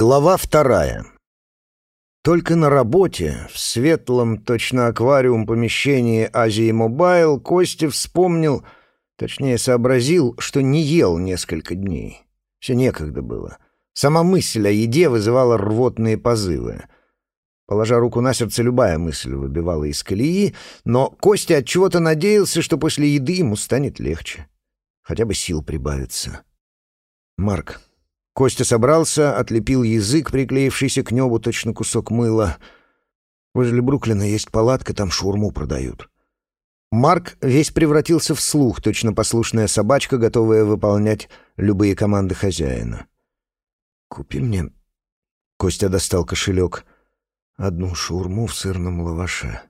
Глава вторая. Только на работе, в светлом, точно аквариум помещении Азии Мобайл, Костя вспомнил, точнее сообразил, что не ел несколько дней. Все некогда было. Сама мысль о еде вызывала рвотные позывы. Положа руку на сердце, любая мысль выбивала из колеи, но Костя от чего то надеялся, что после еды ему станет легче. Хотя бы сил прибавится. «Марк, Костя собрался, отлепил язык, приклеившийся к небу, точно кусок мыла. Возле Бруклина есть палатка, там шаурму продают. Марк весь превратился в слух, точно послушная собачка, готовая выполнять любые команды хозяина. «Купи мне...» Костя достал кошелек. «Одну шаурму в сырном лаваше.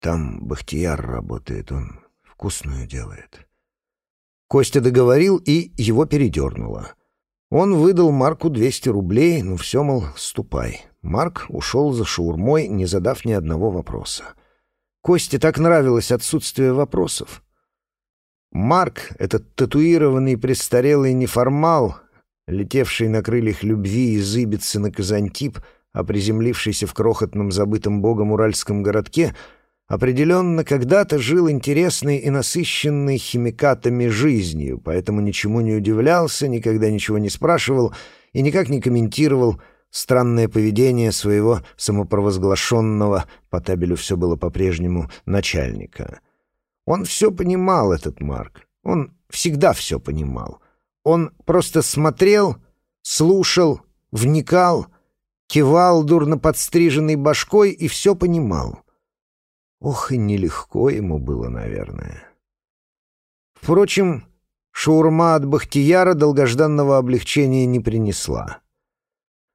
Там Бахтияр работает, он вкусную делает». Костя договорил, и его передернуло. Он выдал Марку 200 рублей, ну все, мол, ступай. Марк ушел за шаурмой, не задав ни одного вопроса. Косте так нравилось отсутствие вопросов. Марк, этот татуированный престарелый неформал, летевший на крыльях любви и зыбится на Казантип, а приземлившийся в крохотном забытом богом уральском городке — определенно когда-то жил интересной и насыщенной химикатами жизнью, поэтому ничему не удивлялся, никогда ничего не спрашивал и никак не комментировал странное поведение своего самопровозглашенного, по табелю все было по-прежнему, начальника. Он все понимал, этот Марк. Он всегда все понимал. Он просто смотрел, слушал, вникал, кивал дурно подстриженной башкой и все понимал. Ох, и нелегко ему было, наверное. Впрочем, шаурма от Бахтияра долгожданного облегчения не принесла.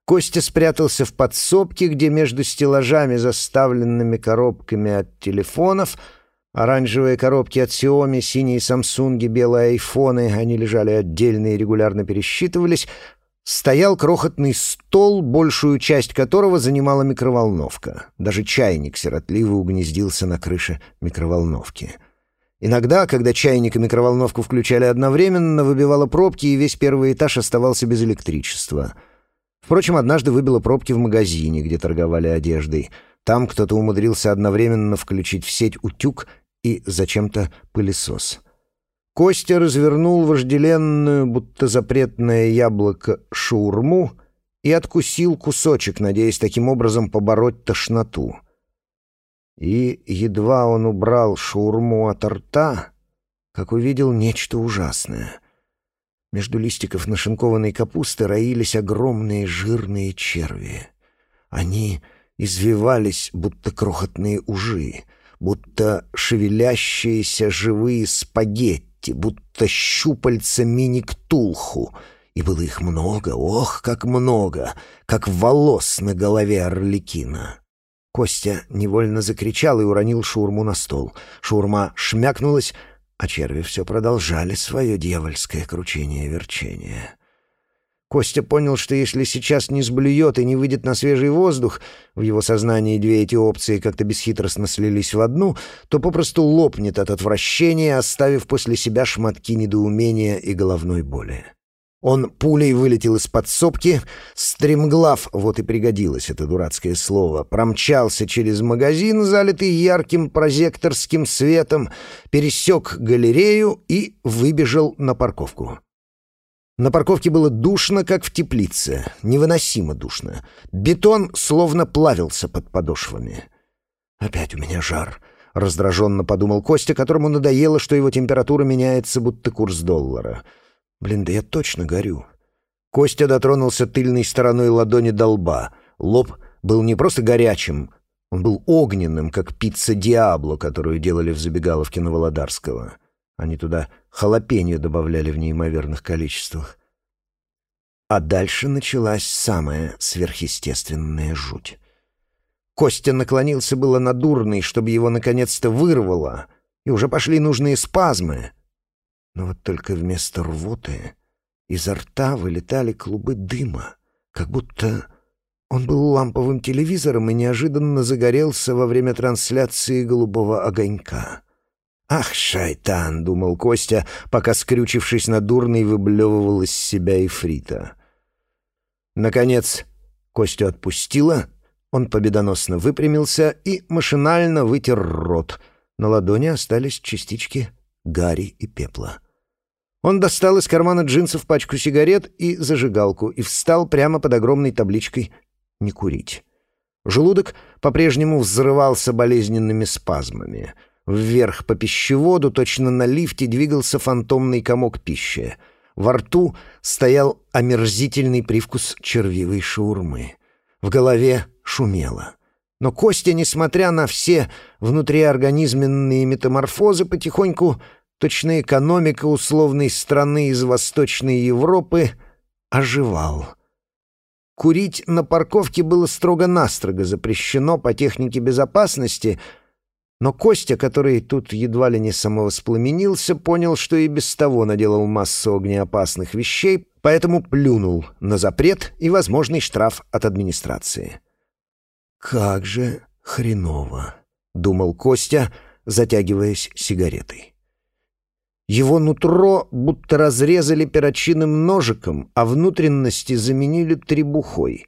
Костя спрятался в подсобке, где между стеллажами, заставленными коробками от телефонов, оранжевые коробки от Xiaomi, синие Samsung, белые айфоны, они лежали отдельно и регулярно пересчитывались, стоял крохотный стол, большую часть которого занимала микроволновка. Даже чайник сиротливо угнездился на крыше микроволновки. Иногда, когда чайник и микроволновку включали одновременно, выбивало пробки, и весь первый этаж оставался без электричества. Впрочем, однажды выбило пробки в магазине, где торговали одеждой. Там кто-то умудрился одновременно включить в сеть утюг и зачем-то пылесос — Костя развернул вожделенную, будто запретное яблоко, шаурму и откусил кусочек, надеясь таким образом побороть тошноту. И едва он убрал шаурму от рта, как увидел нечто ужасное. Между листиков нашинкованной капусты роились огромные жирные черви. Они извивались, будто крохотные ужи, будто шевелящиеся живые спагетти, лапти, будто щупальца мини-ктулху, и было их много, ох, как много, как волос на голове орликина. Костя невольно закричал и уронил шурму на стол. Шурма шмякнулась, а черви все продолжали свое дьявольское кручение-верчение. Костя понял, что если сейчас не сблюет и не выйдет на свежий воздух, в его сознании две эти опции как-то бесхитростно слились в одну, то попросту лопнет от отвращения, оставив после себя шматки недоумения и головной боли. Он пулей вылетел из подсобки, стремглав, вот и пригодилось это дурацкое слово, промчался через магазин, залитый ярким прозекторским светом, пересек галерею и выбежал на парковку. На парковке было душно, как в теплице, невыносимо душно. Бетон словно плавился под подошвами. «Опять у меня жар», — раздраженно подумал Костя, которому надоело, что его температура меняется, будто курс доллара. «Блин, да я точно горю». Костя дотронулся тыльной стороной ладони до лба. Лоб был не просто горячим, он был огненным, как пицца «Диабло», которую делали в забегаловке Новолодарского. Они туда халапеньо добавляли в неимоверных количествах. А дальше началась самая сверхъестественная жуть. Костя наклонился было над дурной, чтобы его наконец-то вырвало, и уже пошли нужные спазмы. Но вот только вместо рвоты изо рта вылетали клубы дыма, как будто он был ламповым телевизором и неожиданно загорелся во время трансляции голубого огонька. «Ах, шайтан!» — думал Костя, пока, скрючившись на дурной, выблевывал из себя ифрита. Наконец, Костю отпустила, он победоносно выпрямился и машинально вытер рот. На ладони остались частички гари и пепла. Он достал из кармана джинсов пачку сигарет и зажигалку и встал прямо под огромной табличкой «Не курить». Желудок по-прежнему взрывался болезненными спазмами. Вверх по пищеводу, точно на лифте, двигался фантомный комок пищи. Во рту стоял омерзительный привкус червивой шаурмы. В голове шумело. Но Костя, несмотря на все внутриорганизменные метаморфозы, потихоньку, точно экономика условной страны из Восточной Европы, оживал — Курить на парковке было строго-настрого запрещено по технике безопасности, но Костя, который тут едва ли не самовоспламенился, понял, что и без того наделал массу огнеопасных вещей, поэтому плюнул на запрет и возможный штраф от администрации. «Как же хреново», — думал Костя, затягиваясь сигаретой. Его нутро будто разрезали перочинным ножиком, а внутренности заменили требухой.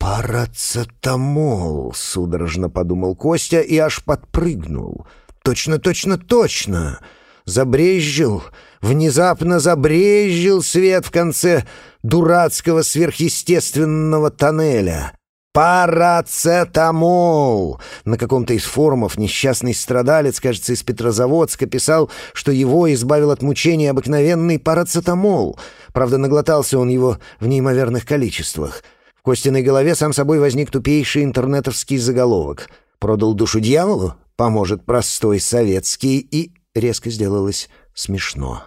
«Парацетамол», — судорожно подумал Костя и аж подпрыгнул. «Точно, точно, точно!» Забрезжил, внезапно забрезжил свет в конце дурацкого сверхъестественного тоннеля. Парацетамол! На каком-то из форумов несчастный страдалец, кажется, из Петрозаводска, писал, что его избавил от мучений обыкновенный парацетамол. Правда, наглотался он его в неимоверных количествах. В Костиной голове сам собой возник тупейший интернетовский заголовок. «Продал душу дьяволу? Поможет простой советский» и резко сделалось смешно.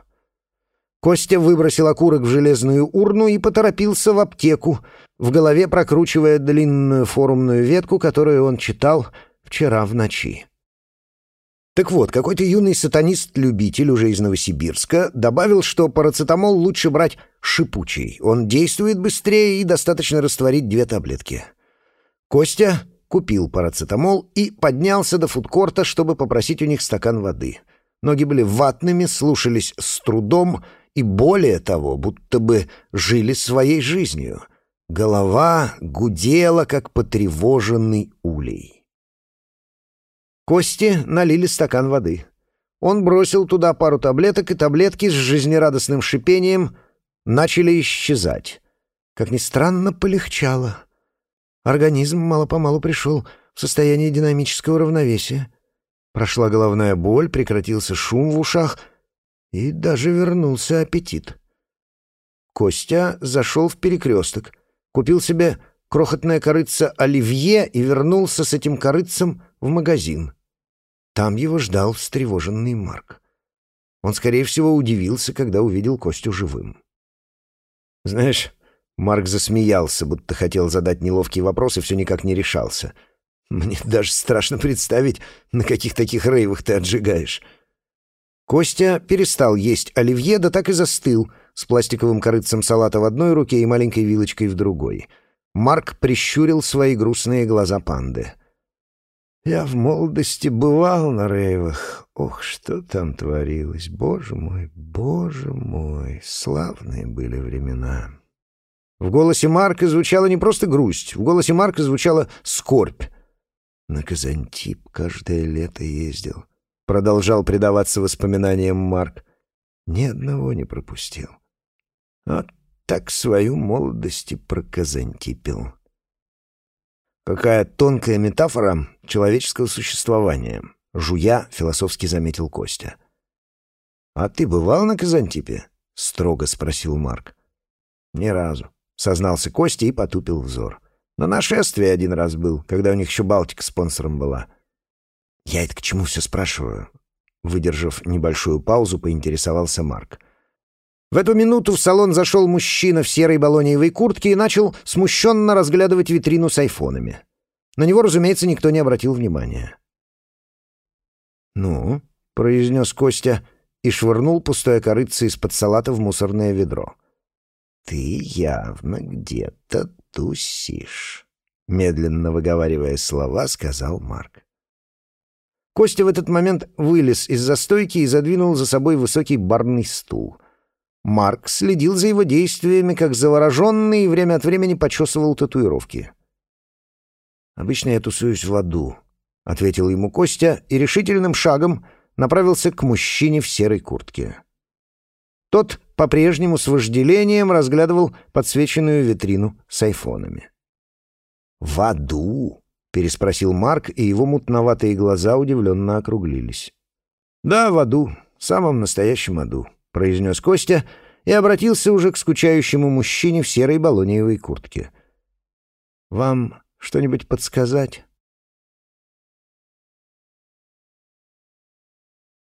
Костя выбросил окурок в железную урну и поторопился в аптеку, в голове прокручивая длинную форумную ветку, которую он читал вчера в ночи. Так вот, какой-то юный сатанист-любитель уже из Новосибирска добавил, что парацетамол лучше брать шипучий. Он действует быстрее и достаточно растворить две таблетки. Костя купил парацетамол и поднялся до фудкорта, чтобы попросить у них стакан воды. Ноги были ватными, слушались с трудом — и более того, будто бы жили своей жизнью. Голова гудела, как потревоженный улей. Кости налили стакан воды. Он бросил туда пару таблеток, и таблетки с жизнерадостным шипением начали исчезать. Как ни странно, полегчало. Организм мало-помалу пришел в состояние динамического равновесия. Прошла головная боль, прекратился шум в ушах — и даже вернулся аппетит. Костя зашел в перекресток, купил себе крохотное корыце оливье и вернулся с этим корыцем в магазин. Там его ждал встревоженный Марк. Он, скорее всего, удивился, когда увидел Костю живым. «Знаешь...» — Марк засмеялся, будто хотел задать неловкий вопрос и все никак не решался. «Мне даже страшно представить, на каких таких рейвах ты отжигаешь». Костя перестал есть оливье, да так и застыл, с пластиковым корыцем салата в одной руке и маленькой вилочкой в другой. Марк прищурил свои грустные глаза панды. «Я в молодости бывал на рейвах. Ох, что там творилось! Боже мой, боже мой! Славные были времена!» В голосе Марка звучала не просто грусть, в голосе Марка звучала скорбь. На Казантип каждое лето ездил. Продолжал предаваться воспоминаниям Марк. Ни одного не пропустил. Вот так свою молодость и проказантипил. Какая тонкая метафора человеческого существования, жуя, философски заметил Костя. «А ты бывал на Казантипе?» — строго спросил Марк. «Ни разу», — сознался Костя и потупил взор. «На нашествии один раз был, когда у них еще Балтика спонсором была. «Я это к чему все спрашиваю?» Выдержав небольшую паузу, поинтересовался Марк. В эту минуту в салон зашел мужчина в серой баллоневой куртке и начал смущенно разглядывать витрину с айфонами. На него, разумеется, никто не обратил внимания. «Ну?» — произнес Костя и швырнул пустое корыце из-под салата в мусорное ведро. «Ты явно где-то тусишь», — медленно выговаривая слова, сказал Марк. Костя в этот момент вылез из застойки и задвинул за собой высокий барный стул. Марк следил за его действиями, как завороженный, и время от времени почесывал татуировки. «Обычно я тусуюсь в аду», — ответил ему Костя и решительным шагом направился к мужчине в серой куртке. Тот по-прежнему с вожделением разглядывал подсвеченную витрину с айфонами. «В аду?» — переспросил Марк, и его мутноватые глаза удивленно округлились. «Да, в аду, самом настоящем аду», — произнес Костя и обратился уже к скучающему мужчине в серой балониевой куртке. «Вам что-нибудь подсказать?»